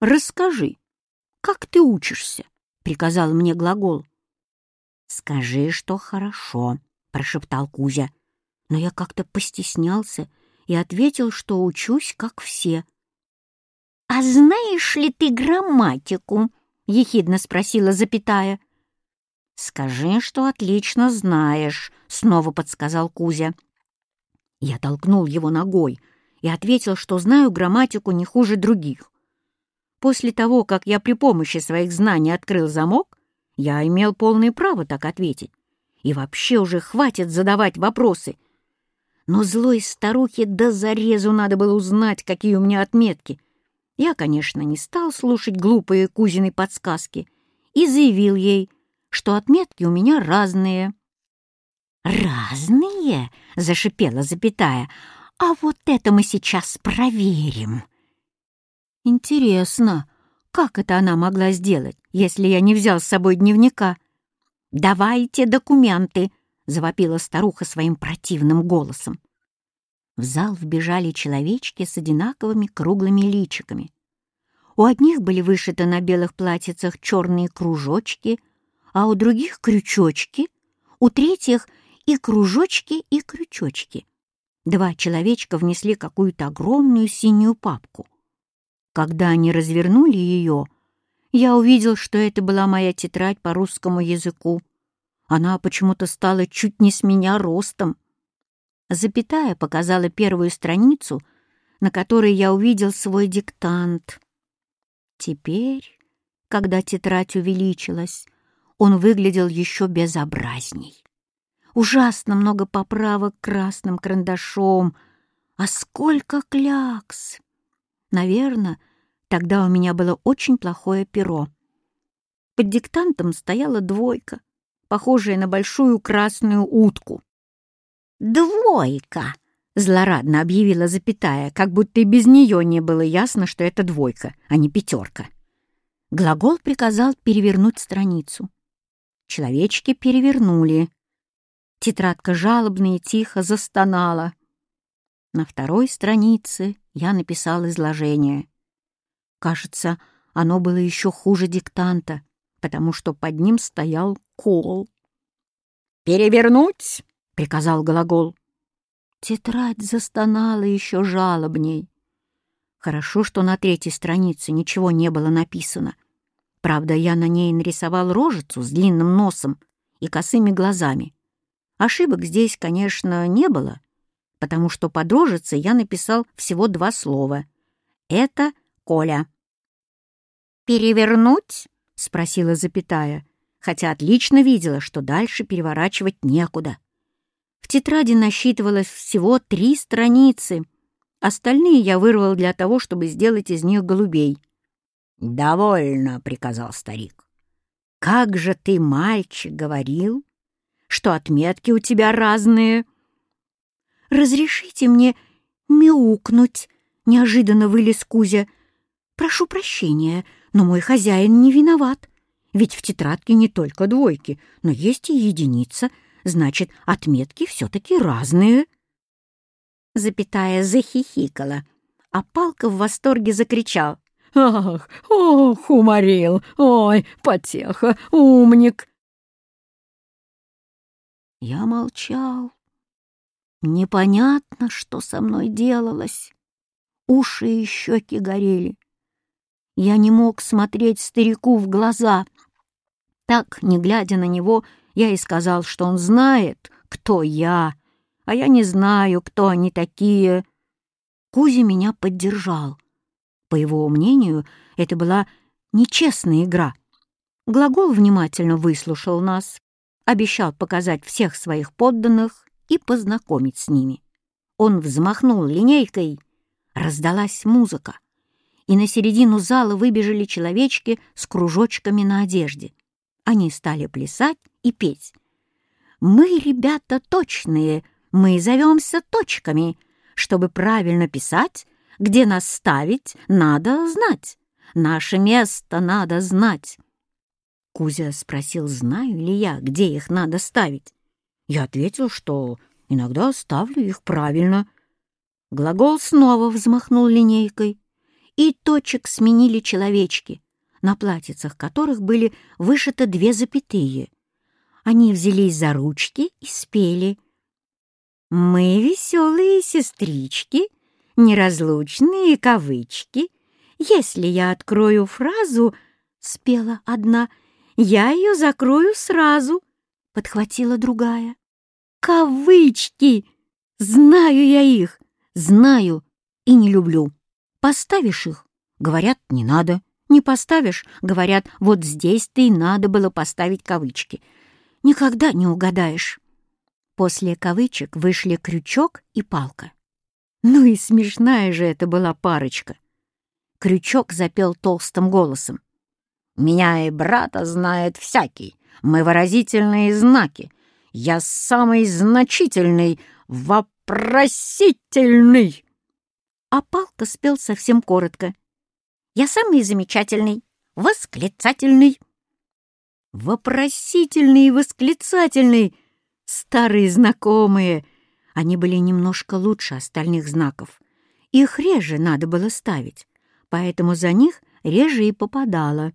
расскажи, как ты учишься?» — приказал мне глагол. «Скажи, что хорошо», — прошептал Кузя. Но я как-то постеснялся и ответил, что учусь, как все. «А знаешь ли ты грамматику?» — ехидно спросила запятая. «Скажи, что отлично знаешь», — снова подсказал Кузя. Я толкнул его ногой и ответил, что знаю грамматику не хуже других. После того, как я при помощи своих знаний открыл замок, я имел полное право так ответить. И вообще уже хватит задавать вопросы. Но злой старухе до зарезу надо было узнать, какие у меня отметки. Я, конечно, не стал слушать глупые Кузины подсказки и заявил ей, что отметки у меня разные. «Разные?» — зашипела запятая. «А вот это мы сейчас проверим». «Интересно, как это она могла сделать, если я не взял с собой дневника?» «Давайте документы!» — завопила старуха своим противным голосом. В зал вбежали человечки с одинаковыми круглыми личиками. У одних были вышиты на белых платьицах черные кружочки, а у других — крючочки, у третьих — и кружочки, и крючочки. Два человечка внесли какую-то огромную синюю папку. Когда они развернули ее, я увидел, что это была моя тетрадь по русскому языку. Она почему-то стала чуть не с меня ростом. Запятая показала первую страницу, на которой я увидел свой диктант. Теперь, когда тетрадь увеличилась, он выглядел еще безобразней. Ужасно много поправок красным карандашом, а сколько клякс! Наверное, тогда у меня было очень плохое перо. Под диктантом стояла двойка, похожая на большую красную утку. «Двойка!» — злорадно объявила запятая, как будто и без нее не было ясно, что это двойка, а не пятерка. Глагол приказал перевернуть страницу. Человечки перевернули. Тетрадка жалобно и тихо застонала. На второй странице я написал изложение. Кажется, оно было еще хуже диктанта, потому что под ним стоял кол. «Перевернуть!» — приказал глагол. Тетрадь застонала еще жалобней. Хорошо, что на третьей странице ничего не было написано. Правда, я на ней нарисовал рожицу с длинным носом и косыми глазами. Ошибок здесь, конечно, не было, потому что рожицей я написал всего два слова. Это Коля. «Перевернуть?» — спросила запятая, хотя отлично видела, что дальше переворачивать некуда. В тетради насчитывалось всего три страницы. Остальные я вырвал для того, чтобы сделать из них голубей. «Довольно», — приказал старик. «Как же ты, мальчик, говорил, что отметки у тебя разные?» «Разрешите мне мяукнуть», — неожиданно вылез Кузя. «Прошу прощения, но мой хозяин не виноват. Ведь в тетрадке не только двойки, но есть и единица. Значит, отметки все-таки разные». Запятая захихикала, а Палка в восторге закричал. «Ах, ох, уморил! Ой, потеха, умник!» Я молчал. Непонятно, что со мной делалось. Уши и щеки горели. Я не мог смотреть старику в глаза. Так, не глядя на него, я и сказал, что он знает, кто я, а я не знаю, кто они такие. Кузя меня поддержал. По его мнению, это была нечестная игра. Глагол внимательно выслушал нас, обещал показать всех своих подданных и познакомить с ними. Он взмахнул линейкой, раздалась музыка, и на середину зала выбежали человечки с кружочками на одежде. Они стали плясать и петь. «Мы, ребята, точные, мы зовемся точками. Чтобы правильно писать, где нас ставить, надо знать. Наше место надо знать». Кузя спросил, знаю ли я, где их надо ставить. Я ответил, что иногда ставлю их правильно. Глагол снова взмахнул линейкой, и точек сменили человечки, на платьицах которых были вышиты две запятые. Они взялись за ручки и спели. «Мы веселые сестрички, неразлучные кавычки. Если я открою фразу, — спела одна, — я ее закрою сразу, — подхватила другая. «Кавычки! Знаю я их, знаю и не люблю. Поставишь их, говорят, не надо. Не поставишь, говорят, вот здесь-то и надо было поставить кавычки. Никогда не угадаешь. После кавычек вышли крючок и палка. Ну и смешная же это была парочка. Крючок запел толстым голосом. «Меня и брата знает всякий. Мы выразительные знаки. Я самый значительный, вопросительный!» А Палка спел совсем коротко. «Я самый замечательный, восклицательный!» Вопросительный и восклицательный! Старые знакомые! Они были немножко лучше остальных знаков. Их реже надо было ставить, поэтому за них реже и попадало.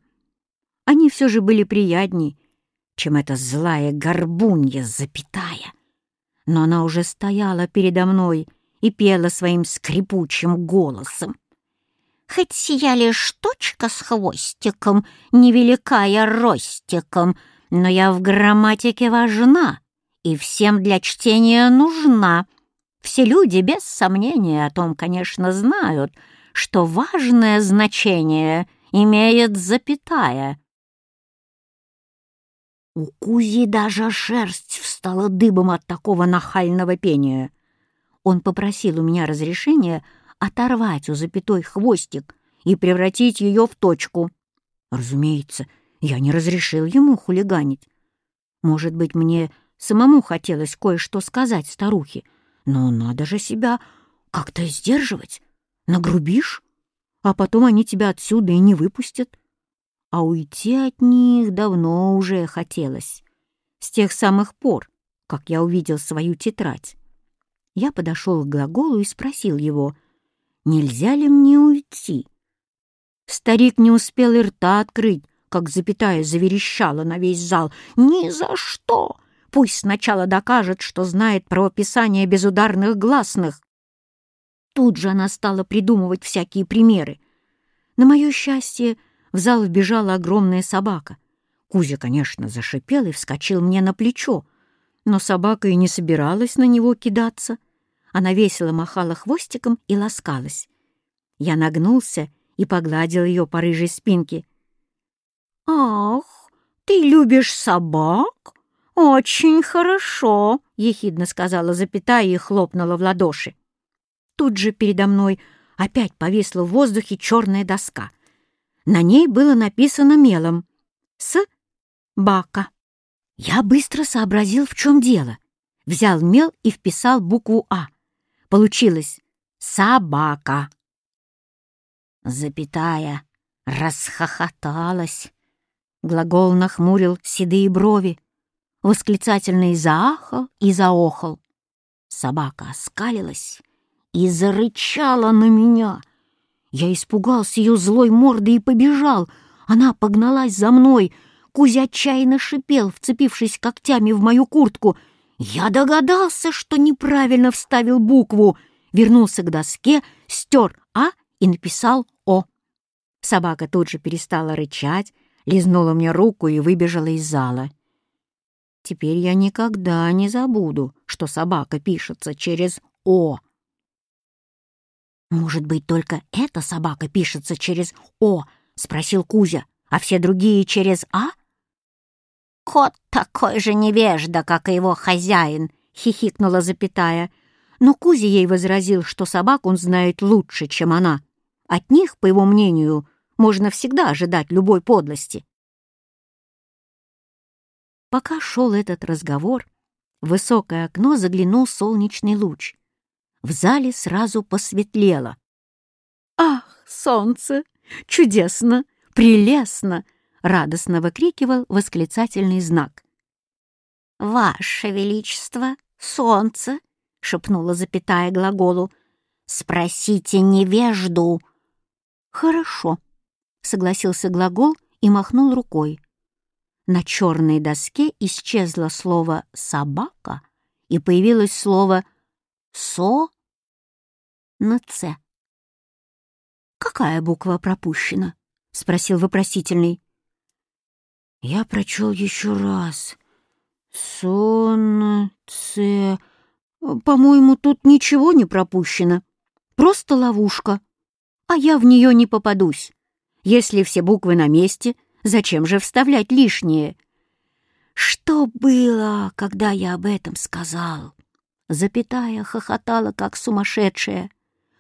Они все же были приятней, чем эта злая горбунья запятая. Но она уже стояла передо мной и пела своим скрипучим голосом. «Хоть сия лишь точка с хвостиком, невелика я ростиком, но я в грамматике важна и всем для чтения нужна. Все люди без сомнения о том, конечно, знают, что важное значение имеет запятая». У Кузи даже шерсть встала дыбом от такого нахального пения. Он попросил у меня разрешения оторвать у запятой хвостик и превратить ее в точку. Разумеется, я не разрешил ему хулиганить. Может быть, мне самому хотелось кое-что сказать старухе, но надо же себя как-то сдерживать. Нагрубишь, а потом они тебя отсюда и не выпустят. А уйти от них давно уже хотелось. С тех самых пор, как я увидел свою тетрадь. Я подошел к глаголу и спросил его, нельзя ли мне уйти. Старик не успел и рта открыть, как запятая заверещала на весь зал. «Ни за что! Пусть сначала докажет, что знает про описание безударных гласных!» Тут же она стала придумывать всякие примеры. На мое счастье, в зал вбежала огромная собака. Кузя, конечно, зашипел и вскочил мне на плечо, но собака и не собиралась на него кидаться. Она весело махала хвостиком и ласкалась. Я нагнулся и погладил ее по рыжей спинке. «Ах, ты любишь собак? Очень хорошо!» — ехидно сказала запятая и хлопнула в ладоши. Тут же передо мной опять повисла в воздухе черная доска. На ней было написано мелом «С. Бака». Я быстро сообразил, в чем дело. Взял мел и вписал букву «А». Получилось «собака». Запятая расхохоталась. Глагол нахмурил седые брови. Восклицательный заахал и заохал. Собака оскалилась и зарычала на меня. Я испугался ее злой морды и побежал. Она погналась за мной. Кузя отчаянно шипел, вцепившись когтями в мою куртку — я догадался, что неправильно вставил букву, вернулся к доске, стер «А» и написал «О». Собака тут же перестала рычать, лизнула мне руку и выбежала из зала. Теперь я никогда не забуду, что собака пишется через «О». «Может быть, только эта собака пишется через «О», — спросил Кузя, «а все другие через «А»?» «Кот такой же невежда, как и его хозяин», — хихикнула запятая. Но Кузя ей возразил, что собак он знает лучше, чем она. От них, по его мнению, можно всегда ожидать любой подлости. Пока шел этот разговор, в высокое окно заглянул солнечный луч. В зале сразу посветлело. «Ах, солнце! Чудесно! Прелестно!» радостно выкрикивал восклицательный знак. «Ваше Величество, солнце!» — шепнула запятая глаголу. «Спросите невежду!» «Хорошо», — согласился глагол и махнул рукой. На черной доске исчезло слово «собака» и появилось слово «со» на «ц». «Какая буква пропущена?» — спросил вопросительный. Я прочел еще раз. «Солнце...» «По-моему, тут ничего не пропущено. Просто ловушка. А я в нее не попадусь. Если все буквы на месте, зачем же вставлять лишнее?» «Что было, когда я об этом сказал?» Запятая хохотала, как сумасшедшая.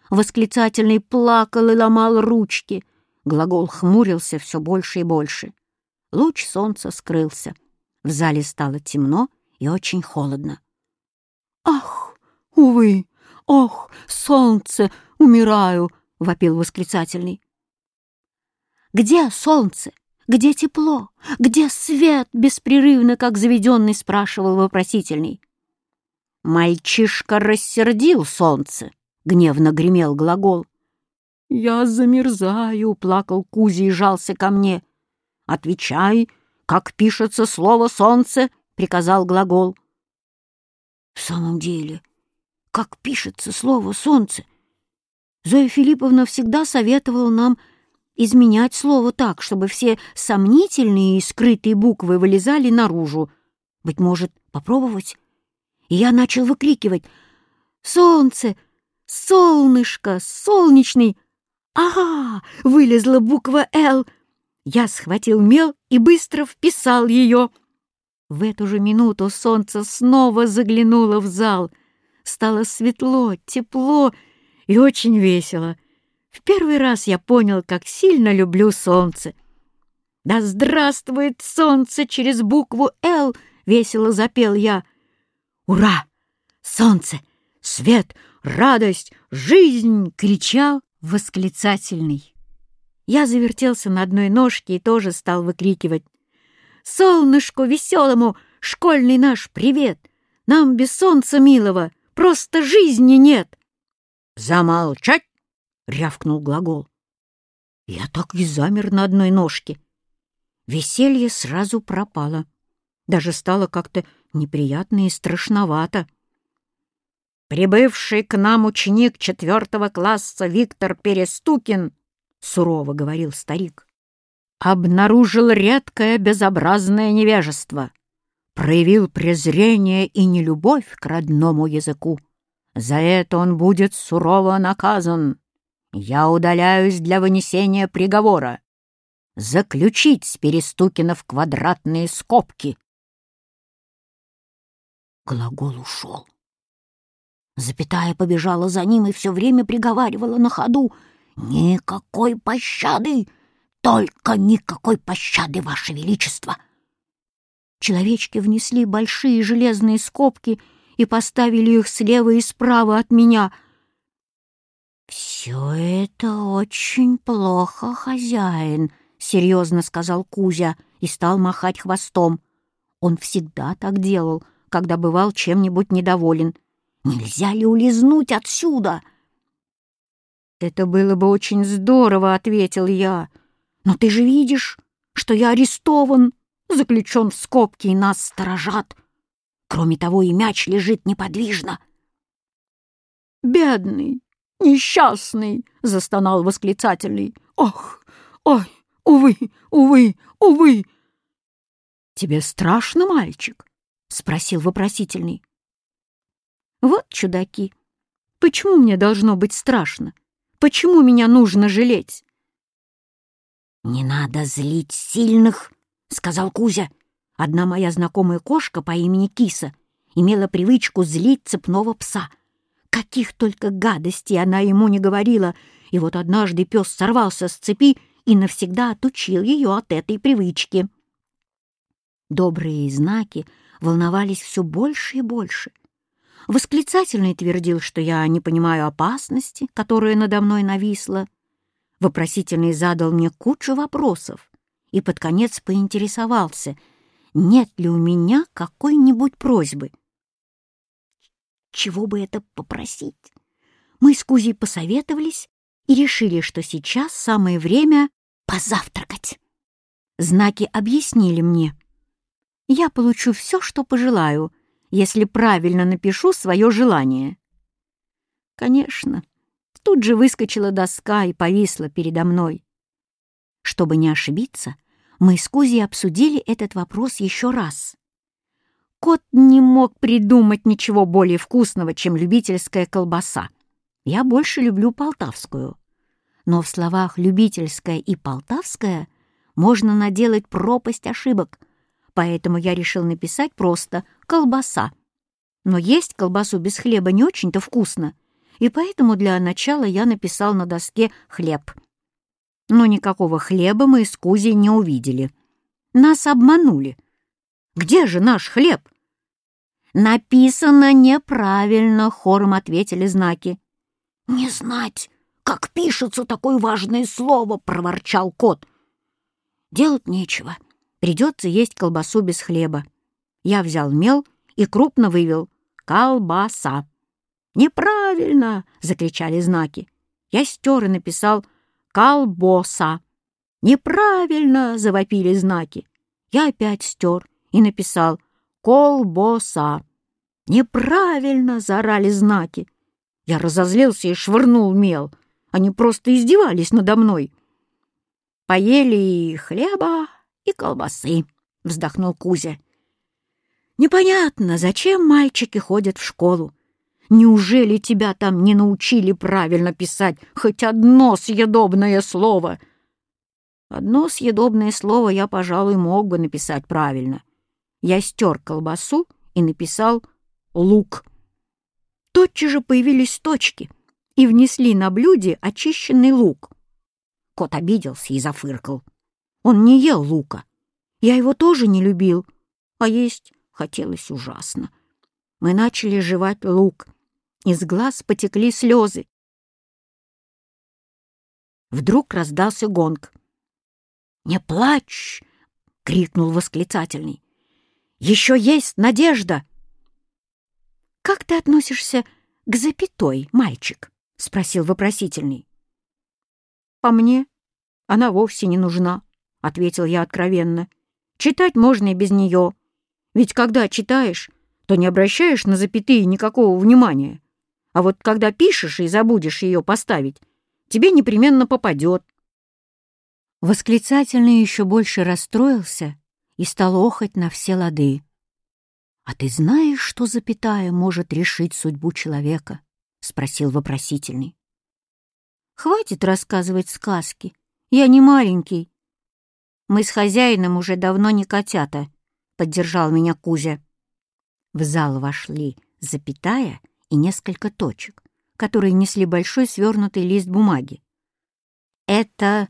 Восклицательный плакал и ломал ручки. Глагол хмурился все больше и больше. Луч солнца скрылся. В зале стало темно и очень холодно. «Ах, увы! Ох, солнце! Умираю!» — вопил восклицательный. «Где солнце? Где тепло? Где свет?» — беспрерывно, как заведенный, спрашивал вопросительный. «Мальчишка рассердил солнце!» — гневно гремел глагол. «Я замерзаю!» — плакал Кузя и жался ко мне. «Отвечай, как пишется слово «солнце», — приказал глагол. В самом деле, как пишется слово «солнце»? Зоя Филипповна всегда советовала нам изменять слово так, чтобы все сомнительные и скрытые буквы вылезали наружу. Быть может, попробовать? И я начал выкрикивать «Солнце! Солнышко! Солнечный!» «Ага!» — вылезла буква «Л». Я схватил мел и быстро вписал ее — в эту же минуту солнце снова заглянуло в зал. Стало светло, тепло и очень весело. В первый раз я понял, как сильно люблю солнце. «Да здравствует солнце через букву «Л», — весело запел я. «Ура! Солнце! Свет! Радость! Жизнь!» — кричал восклицательный. Я завертелся на одной ножке и тоже стал выкрикивать Солнышку веселому, школьный наш привет! Нам без солнца милого просто жизни нет!» «Замолчать!» — рявкнул глагол. Я так и замер на одной ножке. Веселье сразу пропало. Даже стало как-то неприятно и страшновато. «Прибывший к нам ученик четвертого класса Виктор Перестукин», — сурово говорил старик, обнаружил редкое безобразное невежество, проявил презрение и нелюбовь к родному языку. За это он будет сурово наказан. Я удаляюсь для вынесения приговора. Заключить с Перестукина в квадратные скобки. Глагол ушел. Запятая побежала за ним и все время приговаривала на ходу. «Никакой пощады! Только никакой пощады, Ваше Величество!» Человечки внесли большие железные скобки и поставили их слева и справа от меня. «Все это очень плохо, хозяин», — серьезно сказал Кузя и стал махать хвостом. Он всегда так делал, когда бывал чем-нибудь недоволен. «Нельзя ли улизнуть отсюда?» «Это было бы очень здорово», — ответил я. Но ты же видишь, что я арестован, заключен в скобки и нас сторожат. Кроме того, и мяч лежит неподвижно. «Бедный, несчастный!» — застонал восклицательный. «Ох, ой, увы, увы, увы!» «Тебе страшно, мальчик?» — спросил вопросительный. «Вот чудаки! Почему мне должно быть страшно? Почему меня нужно жалеть?» «Не надо злить сильных», — сказал Кузя. Одна моя знакомая кошка по имени Киса имела привычку злить цепного пса. Каких только гадостей она ему не говорила, и вот однажды пес сорвался с цепи и навсегда отучил ее от этой привычки. Добрые знаки волновались все больше и больше. Восклицательный твердил, что я не понимаю опасности, которая надо мной нависла, Вопросительный задал мне кучу вопросов и под конец поинтересовался, нет ли у меня какой-нибудь просьбы. Чего бы это попросить? Мы с Кузей посоветовались и решили, что сейчас самое время позавтракать. Знаки объяснили мне. Я получу все, что пожелаю, если правильно напишу свое желание. Конечно, тут же выскочила доска и повисла передо мной. Чтобы не ошибиться, мы с Кузей обсудили этот вопрос еще раз. Кот не мог придумать ничего более вкусного, чем любительская колбаса. Я больше люблю полтавскую. Но в словах «любительская» и «полтавская» можно наделать пропасть ошибок, поэтому я решил написать просто «колбаса». Но есть колбасу без хлеба не очень-то вкусно, и поэтому для начала я написал на доске «хлеб». Но никакого хлеба мы с Кузей не увидели. Нас обманули. Где же наш хлеб? «Написано неправильно», — хором ответили знаки. «Не знать, как пишется такое важное слово», — проворчал кот. «Делать нечего. Придется есть колбасу без хлеба». Я взял мел и крупно вывел «колбаса». «Неправильно!» — закричали знаки. Я стер и написал «колбоса». «Неправильно!» — завопили знаки. Я опять стер и написал «колбоса». «Неправильно!» — заорали знаки. Я разозлился и швырнул мел. Они просто издевались надо мной. «Поели хлеба, и колбасы», — вздохнул Кузя. «Непонятно, зачем мальчики ходят в школу. Неужели тебя там не научили правильно писать хоть одно съедобное слово?» Одно съедобное слово я, пожалуй, мог бы написать правильно. Я стер колбасу и написал «лук». Тотчас же появились точки и внесли на блюде очищенный лук. Кот обиделся и зафыркал. Он не ел лука. Я его тоже не любил, а есть хотелось ужасно. Мы начали жевать лук. Из глаз потекли слезы. Вдруг раздался гонг. «Не плачь!» — крикнул восклицательный. «Еще есть надежда!» «Как ты относишься к запятой, мальчик?» — спросил вопросительный. «По мне она вовсе не нужна», — ответил я откровенно. «Читать можно и без нее. Ведь когда читаешь, то не обращаешь на запятые никакого внимания. А вот когда пишешь и забудешь ее поставить, тебе непременно попадет». Восклицательный еще больше расстроился и стал охать на все лады. «А ты знаешь, что запятая может решить судьбу человека?» — спросил вопросительный. «Хватит рассказывать сказки. Я не маленький». «Мы с хозяином уже давно не котята», — поддержал меня Кузя. В зал вошли запятая и несколько точек, которые несли большой свернутый лист бумаги. «Это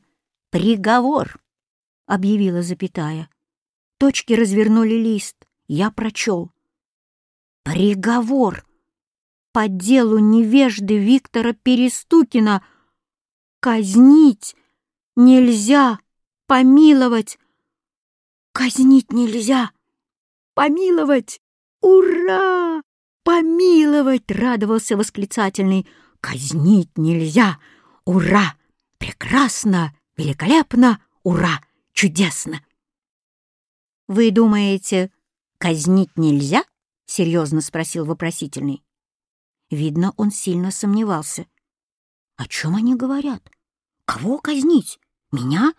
приговор», — объявила запятая. Точки развернули лист. Я прочел. Приговор по делу невежды Виктора Перестукина. Казнить нельзя, помиловать. Казнить нельзя, помиловать. Ура! Помиловать! Радовался восклицательный. Казнить нельзя. Ура! Прекрасно! Великолепно! Ура! Чудесно! Вы думаете, казнить нельзя?» — серьезно спросил вопросительный. Видно, он сильно сомневался. «О чем они говорят? Кого казнить? Меня?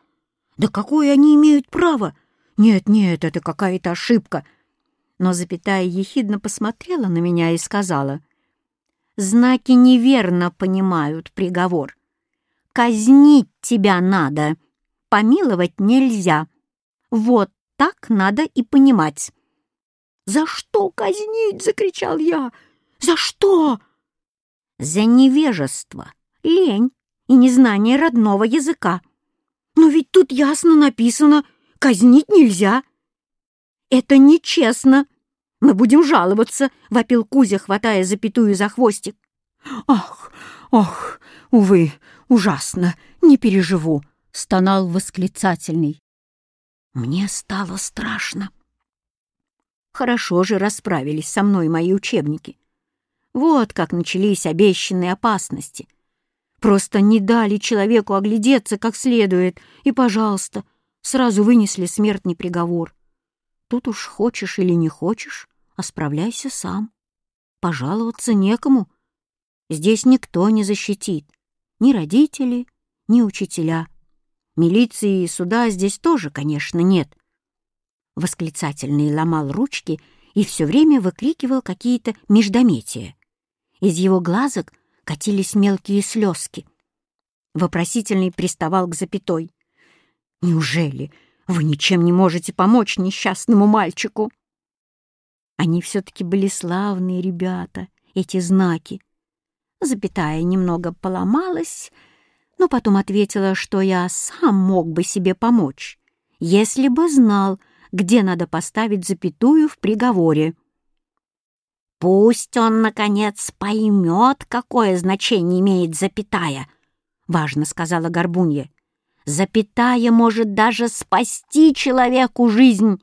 Да какое они имеют право? Нет-нет, это какая-то ошибка». Но запятая ехидно посмотрела на меня и сказала, «Знаки неверно понимают приговор. Казнить тебя надо, помиловать нельзя. Вот так надо и понимать». «За что казнить?» — закричал я. «За что?» «За невежество, лень и незнание родного языка. Но ведь тут ясно написано «казнить нельзя». «Это нечестно. Мы будем жаловаться», — вопил Кузя, хватая запятую за хвостик. «Ах, ах, увы, ужасно, не переживу», — стонал восклицательный. Мне стало страшно. Хорошо же расправились со мной мои учебники. Вот как начались обещанные опасности. Просто не дали человеку оглядеться как следует, и, пожалуйста, сразу вынесли смертный приговор. Тут уж хочешь или не хочешь, а справляйся сам. Пожаловаться некому. Здесь никто не защитит. Ни родители, ни учителя. Милиции и суда здесь тоже, конечно, нет. Восклицательный ломал ручки и все время выкрикивал какие-то междометия. Из его глазок катились мелкие слезки. Вопросительный приставал к запятой. «Неужели вы ничем не можете помочь несчастному мальчику?» Они все-таки были славные ребята, эти знаки. Запятая немного поломалась, но потом ответила, что я сам мог бы себе помочь, если бы знал, где надо поставить запятую в приговоре. «Пусть он, наконец, поймет, какое значение имеет запятая», — важно сказала Горбунья. «Запятая может даже спасти человеку жизнь.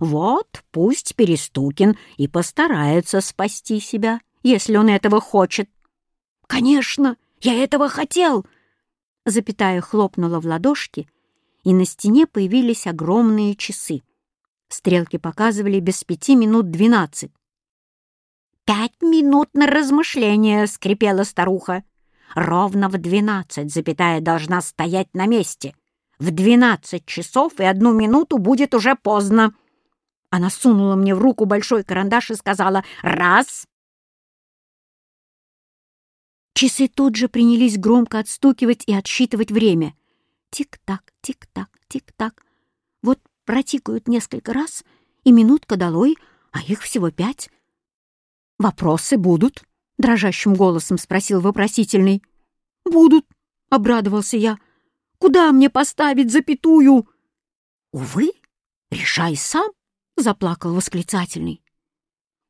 Вот пусть Перестукин и постарается спасти себя, если он этого хочет». «Конечно, я этого хотел!» Запятая хлопнула в ладошки, и на стене появились огромные часы. Стрелки показывали без пяти минут двенадцать. «Пять минут на размышление!» — скрипела старуха. «Ровно в двенадцать запятая должна стоять на месте. В двенадцать часов и одну минуту будет уже поздно!» Она сунула мне в руку большой карандаш и сказала «Раз!» Часы тут же принялись громко отстукивать и отсчитывать время. Тик-так, тик-так, тик-так. Вот протикают несколько раз, и минутка долой, а их всего пять. «Вопросы будут?» — дрожащим голосом спросил вопросительный. «Будут», — обрадовался я. «Куда мне поставить запятую?» «Увы, решай сам», — заплакал восклицательный.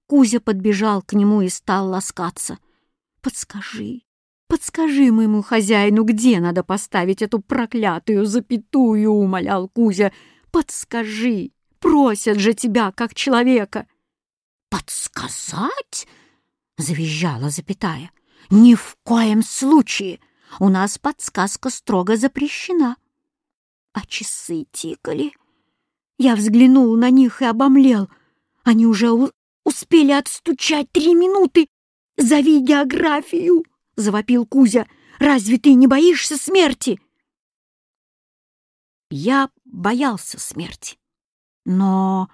Кузя подбежал к нему и стал ласкаться. «Подскажи, подскажи моему хозяину, где надо поставить эту проклятую запятую», — умолял Кузя. «Подскажи, просят же тебя, как человека». «Подсказать?» — завизжала запятая. «Ни в коем случае! У нас подсказка строго запрещена». А часы тикали. Я взглянул на них и обомлел. Они уже успели отстучать три минуты. «Зови географию!» — завопил Кузя. «Разве ты не боишься смерти?» Я боялся смерти. Но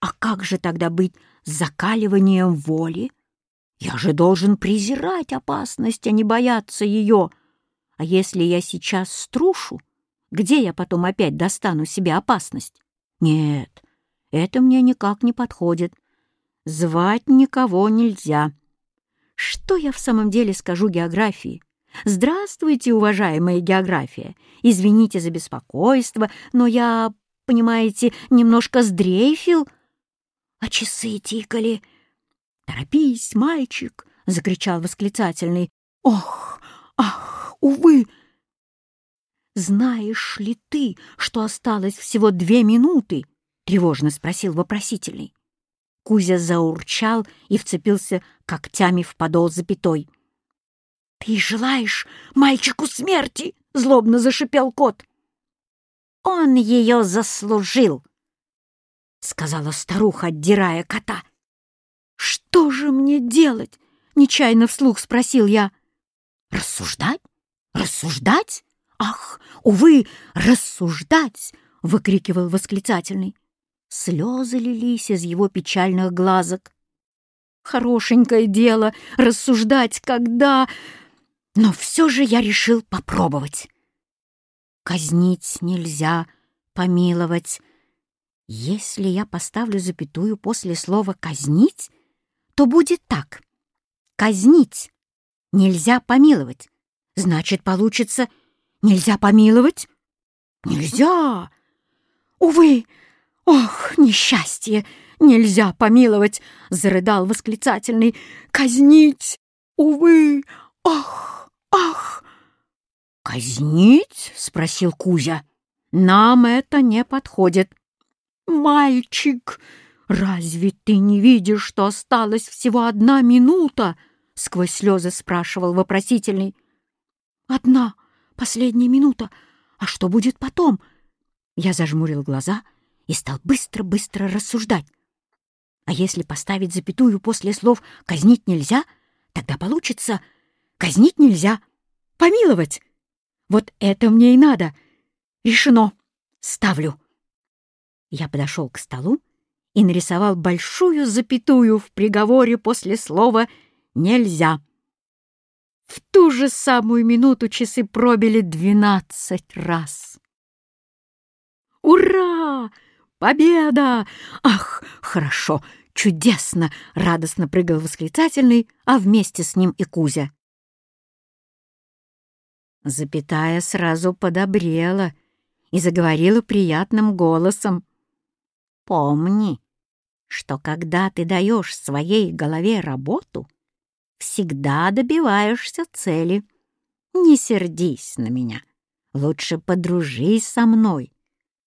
а как же тогда быть закаливанием воли? Я же должен презирать опасность, а не бояться ее. А если я сейчас струшу, где я потом опять достану себе опасность? Нет, это мне никак не подходит. Звать никого нельзя. Что я в самом деле скажу географии? Здравствуйте, уважаемая география. Извините за беспокойство, но я, понимаете, немножко сдрейфил, а часы тикали. «Торопись, мальчик!» — закричал восклицательный. «Ох, ах, увы!» «Знаешь ли ты, что осталось всего две минуты?» — тревожно спросил вопросительный. Кузя заурчал и вцепился когтями в подол запятой. «Ты желаешь мальчику смерти?» — злобно зашипел кот. «Он ее заслужил!» — сказала старуха, отдирая кота. «Что же мне делать?» — нечаянно вслух спросил я. «Рассуждать? Рассуждать? Ах, увы, рассуждать!» — выкрикивал восклицательный. Слезы лились из его печальных глазок. «Хорошенькое дело рассуждать, когда...» Но все же я решил попробовать. Казнить нельзя, помиловать если я поставлю запятую после слова «казнить», то будет так. Казнить нельзя помиловать. Значит, получится «нельзя помиловать»? Нельзя! Увы! Ох, несчастье! Нельзя помиловать! Зарыдал восклицательный. Казнить! Увы! Ах! Ах! «Казнить?» — спросил Кузя. «Нам это не подходит. «Мальчик, разве ты не видишь, что осталась всего одна минута?» — сквозь слезы спрашивал вопросительный. Одна, последняя минута. А что будет потом? Я зажмурил глаза и стал быстро-быстро рассуждать. А если поставить запятую после слов «казнить нельзя», тогда получится «казнить нельзя», «помиловать». Вот это мне и надо. Решено. Ставлю. Я подошел к столу и нарисовал большую запятую в приговоре после слова «нельзя». В ту же самую минуту часы пробили двенадцать раз. «Ура! Победа! Ах, хорошо, чудесно!» — радостно прыгал восклицательный, а вместе с ним и Кузя. Запятая сразу подобрела и заговорила приятным голосом. «Помни, что когда ты даешь своей голове работу, всегда добиваешься цели. Не сердись на меня, лучше подружись со мной.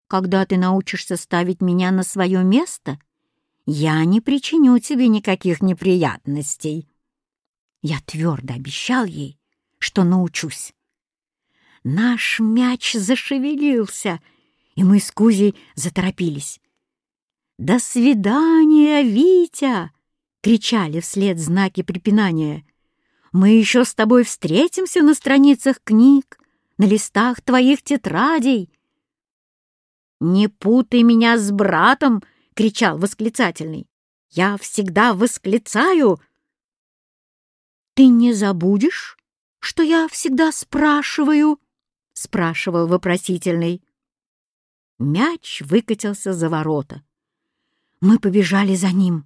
Когда ты научишься ставить меня на свое место, я не причиню тебе никаких неприятностей. Я твердо обещал ей, что научусь. Наш мяч зашевелился, и мы с Кузей заторопились. «До свидания, Витя!» — кричали вслед знаки препинания. «Мы еще с тобой встретимся на страницах книг, на листах твоих тетрадей». «Не путай меня с братом!» — кричал восклицательный. «Я всегда восклицаю!» «Ты не забудешь, что я всегда спрашиваю?» — спрашивал вопросительный. Мяч выкатился за ворота. Мы побежали за ним.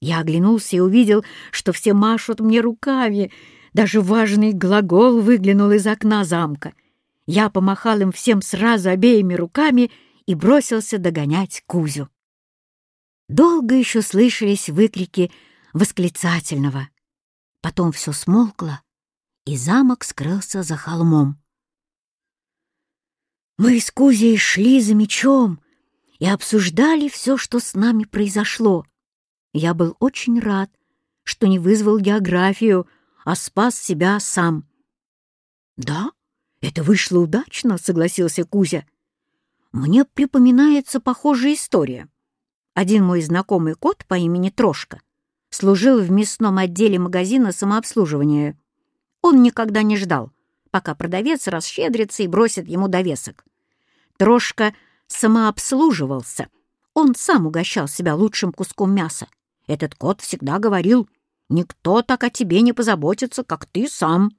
Я оглянулся и увидел, что все машут мне руками. Даже важный глагол выглянул из окна замка. Я помахал им всем сразу обеими руками и бросился догонять Кузю. Долго еще слышались выкрики восклицательного. Потом все смолкло, и замок скрылся за холмом. Мы с Кузей шли за мечом и обсуждали все, что с нами произошло. Я был очень рад, что не вызвал географию, а спас себя сам. «Да, это вышло удачно», — согласился Кузя. «Мне припоминается похожая история. Один мой знакомый кот по имени Трошка служил в мясном отделе магазина самообслуживания. Он никогда не ждал, пока продавец расщедрится и бросит ему довесок. Трошка самообслуживался. Он сам угощал себя лучшим куском мяса. Этот кот всегда говорил, «Никто так о тебе не позаботится, как ты сам».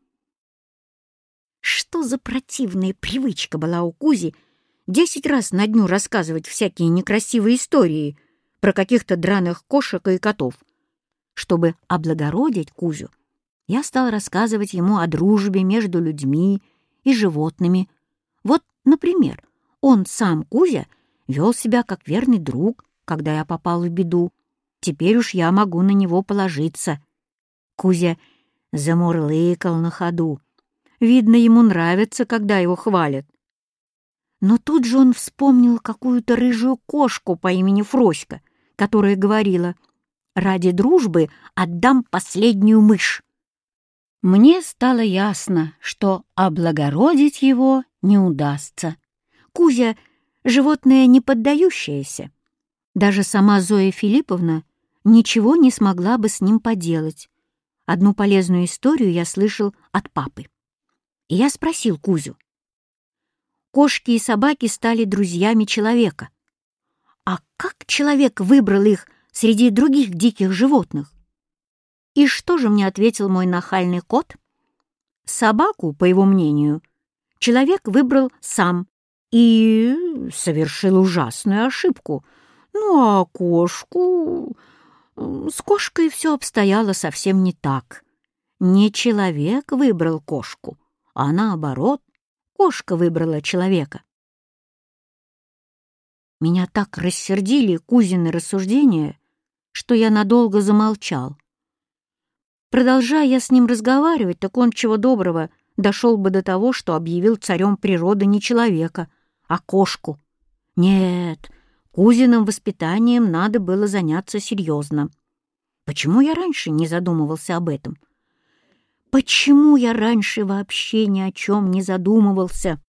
Что за противная привычка была у Кузи десять раз на дню рассказывать всякие некрасивые истории про каких-то драных кошек и котов. Чтобы облагородить Кузю, я стал рассказывать ему о дружбе между людьми и животными. Вот, например, он сам, Кузя, вел себя как верный друг, когда я попал в беду. Теперь уж я могу на него положиться. Кузя замурлыкал на ходу. Видно, ему нравится, когда его хвалят. Но тут же он вспомнил какую-то рыжую кошку по имени Фроська, которая говорила «Ради дружбы отдам последнюю мышь». Мне стало ясно, что облагородить его не удастся. Кузя — животное не поддающееся. Даже сама Зоя Филипповна ничего не смогла бы с ним поделать. Одну полезную историю я слышал от папы. И я спросил Кузю. Кошки и собаки стали друзьями человека. А как человек выбрал их среди других диких животных? И что же мне ответил мой нахальный кот? Собаку, по его мнению, человек выбрал сам и совершил ужасную ошибку. Ну, а кошку... С кошкой все обстояло совсем не так. Не человек выбрал кошку, а наоборот, кошка выбрала человека. Меня так рассердили Кузины рассуждения, что я надолго замолчал. Продолжая я с ним разговаривать, так он, чего доброго, дошел бы до того, что объявил царем природы не человека, а кошку. Нет, Кузиным воспитанием надо было заняться серьезно. Почему я раньше не задумывался об этом? Почему я раньше вообще ни о чем не задумывался?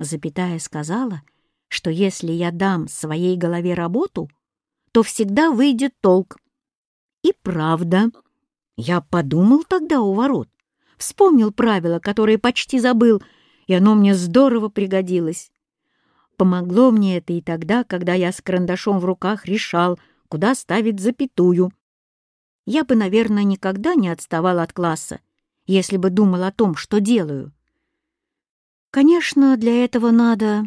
Запятая сказала, что если я дам своей голове работу, то всегда выйдет толк. И правда, я подумал тогда у ворот, вспомнил правило, которое почти забыл, и оно мне здорово пригодилось. Помогло мне это и тогда, когда я с карандашом в руках решал, куда ставить запятую. Я бы, наверное, никогда не отставал от класса, если бы думал о том, что делаю. Конечно, для этого надо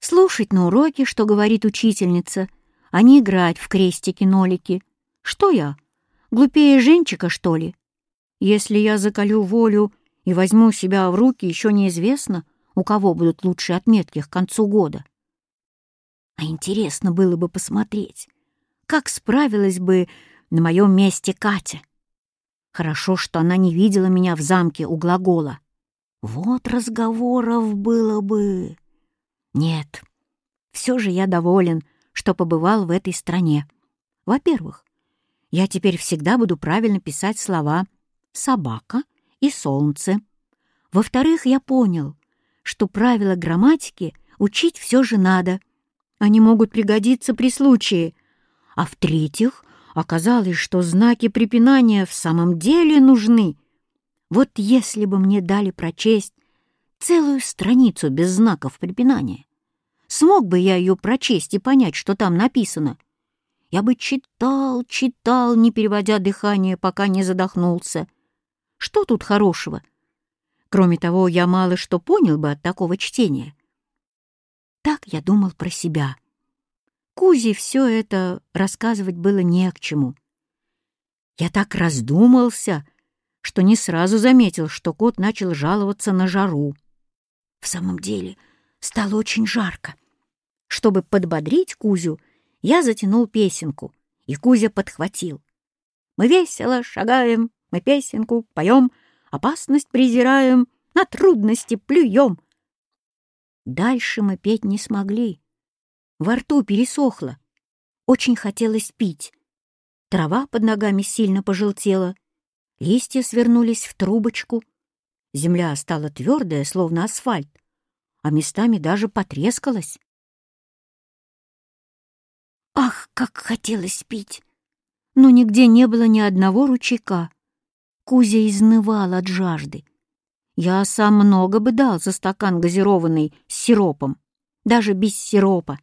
слушать на уроке, что говорит учительница, а не играть в крестики-нолики. Что я, глупее Женчика, что ли? Если я закалю волю и возьму себя в руки, еще неизвестно, у кого будут лучшие отметки к концу года. А интересно было бы посмотреть, как справилась бы на моем месте Катя. Хорошо, что она не видела меня в замке у глагола. Вот разговоров было бы. Нет, все же я доволен, что побывал в этой стране. Во-первых, я теперь всегда буду правильно писать слова «собака» и «солнце». Во-вторых, я понял, что правила грамматики учить все же надо. Они могут пригодиться при случае. А в-третьих, оказалось, что знаки препинания в самом деле нужны. Вот если бы мне дали прочесть целую страницу без знаков препинания, смог бы я ее прочесть и понять, что там написано? Я бы читал, читал, не переводя дыхание, пока не задохнулся. Что тут хорошего? — Кроме того, я мало что понял бы от такого чтения. Так я думал про себя. Кузе все это рассказывать было не к чему. Я так раздумался, что не сразу заметил, что кот начал жаловаться на жару. В самом деле стало очень жарко. Чтобы подбодрить Кузю, я затянул песенку, и Кузя подхватил. «Мы весело шагаем, мы песенку поем, опасность презираем, на трудности плюем. Дальше мы петь не смогли. Во рту пересохло. Очень хотелось пить. Трава под ногами сильно пожелтела. Листья свернулись в трубочку. Земля стала твердая, словно асфальт, а местами даже потрескалась. Ах, как хотелось пить! Но нигде не было ни одного ручейка. Кузя изнывал от жажды. Я сам много бы дал за стакан газированный с сиропом, даже без сиропа.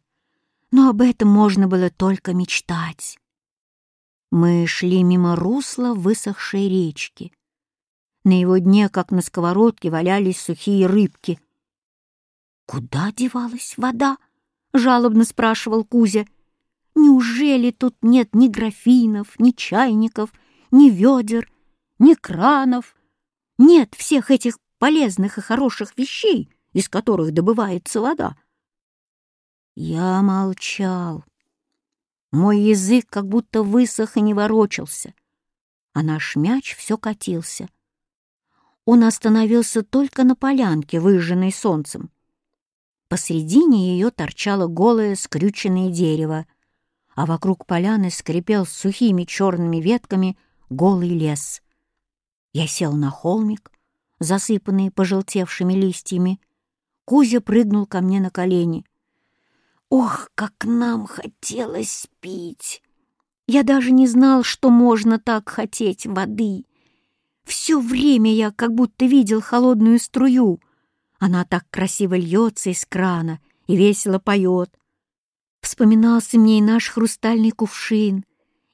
Но об этом можно было только мечтать. Мы шли мимо русла высохшей речки. На его дне, как на сковородке, валялись сухие рыбки. «Куда девалась вода?» — жалобно спрашивал Кузя. «Неужели тут нет ни графинов, ни чайников, ни ведер, ни кранов. Нет всех этих полезных и хороших вещей, из которых добывается вода. Я молчал. Мой язык как будто высох и не ворочался, а наш мяч все катился. Он остановился только на полянке, выжженной солнцем. Посредине ее торчало голое скрюченное дерево, а вокруг поляны скрипел сухими черными ветками голый лес. Я сел на холмик, засыпанный пожелтевшими листьями. Кузя прыгнул ко мне на колени. Ох, как нам хотелось пить! Я даже не знал, что можно так хотеть воды. Все время я как будто видел холодную струю. Она так красиво льется из крана и весело поет. Вспоминался мне и наш хрустальный кувшин,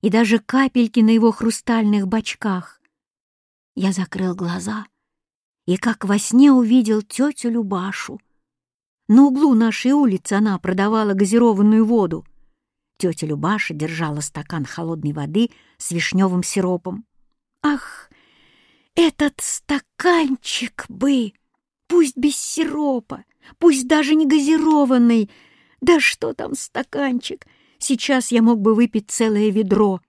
и даже капельки на его хрустальных бочках. Я закрыл глаза и как во сне увидел тетю Любашу. На углу нашей улицы она продавала газированную воду. Тетя Любаша держала стакан холодной воды с вишневым сиропом. «Ах, этот стаканчик бы! Пусть без сиропа, пусть даже не газированный! Да что там стаканчик! Сейчас я мог бы выпить целое ведро!»